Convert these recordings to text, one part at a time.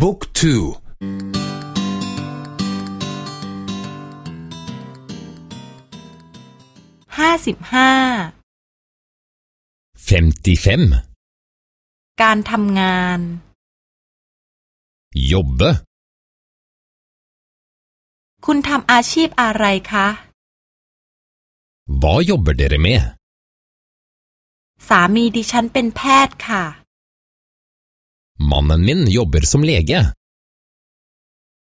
บุ๊กทูห้าสิบห้าการทำงาน jobbe คุณทำอาชีพอะไรคะ Hva jobber dere med สามีดิฉันเป็นแพทย์ค่ะ Mannen min jobber som lege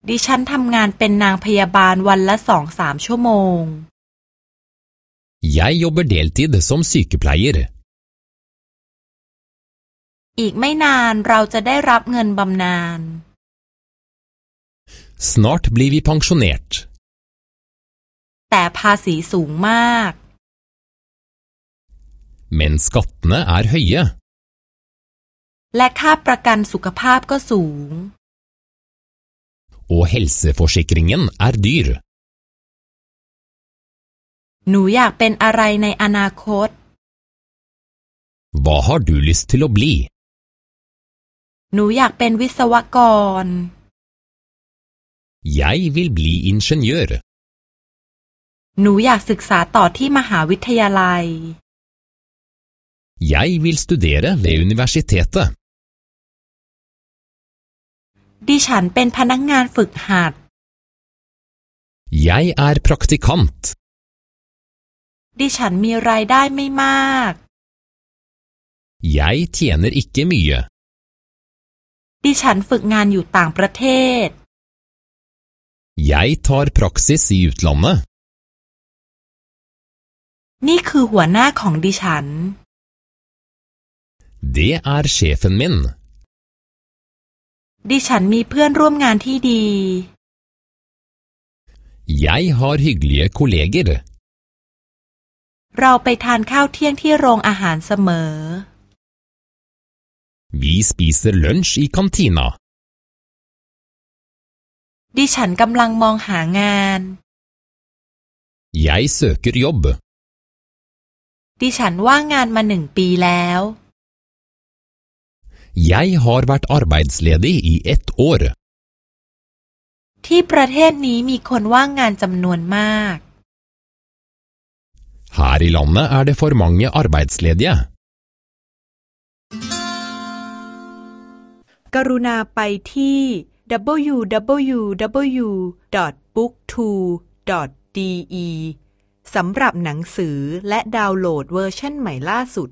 ดิฉันทำงานเป็นนางพยาบาลวันละสองสามชั่วโมง Jeg jobber deltid som sykepleier อีกไม่นานเราจะได้รับเงินบำนาญ Snart blir vi pensjonert แต่ภาษีสูงมาก Men skattene er høye และค่าประกันสุขภาพก็สูง Og helseforsikringen er dyr หนูอยากเป็นอะไรในอนาคต Hva har du lyst til å bli หนูอยากเป็นวิศวกร Jeg vil bli ingeniør หนูอยากศึกษาต่อที่มหาวิทยาลัย Jeg vil studere ved universitetet ดิฉันเป็นพนักงงานฝึกหัด Jeg er praktikant ดิฉันมีรายได้ไม่มาก Jeg tjener ikke mye ดิฉันฝึกงานอยู่ต่างประเทศ Jeg tar praksis i utlandet นี่คือหัวหน้าของดิฉัน Det er sjefen min ดิฉันมีเพื่อนร่วมงานที่ดี Jeg har hyggelige kolleger เราไปทานข้าวเที่ยงที่โรงอาหารเสมอ Vi spiser lunsj i kantina ดิฉันกำลังมองหางาน Jeg søker jobb ดิฉันว่างงานมาหนึ่งปีแล้ว Jeg har vært arbeidsledig i ett år ที่ประเทศนี้มีคนว่างงานจำนวนมาก Her i landet er det for mange arbeidsledige กรุณาไปที่ www.booktwo.de สำหรับหนังสือและดาวน์โหลดเวอร์ชันใหม่ล่าสุด